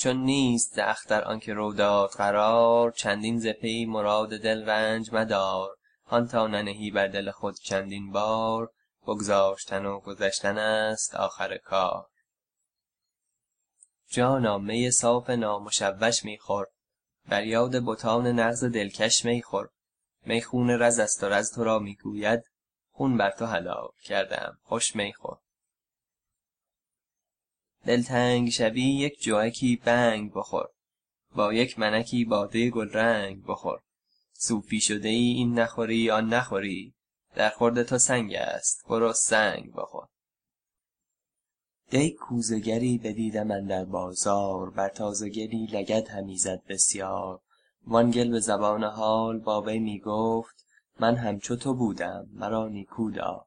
چون نیست اختر آنکه رو داد قرار چندین ز پی مراد دل رنج مدار. هان تا ننهی بر دل خود چندین بار بگذاشتن و گذشتن است آخر کار. جانا می صاف نامشوش می خور. بر یاد بتان نغز دلکش می خور. می خون رز است و رز تو را می گوید خون بر تو حلال کرده ام خوش می خور. دلتنگ شوی یک جوکی بنگ بخور با یک منکی باده گلرنگ بخور. صوفی شده ای این نخوری آن نخوری در خورد تو سنگ است برو سنگ بخور. دی کوزه گری بدیدم اندر بازار بر تازه گلی لگد همی زد بسیار. وان گل به زبان حال با وی می گفت من همچو تو بودم مرا نیکو دار.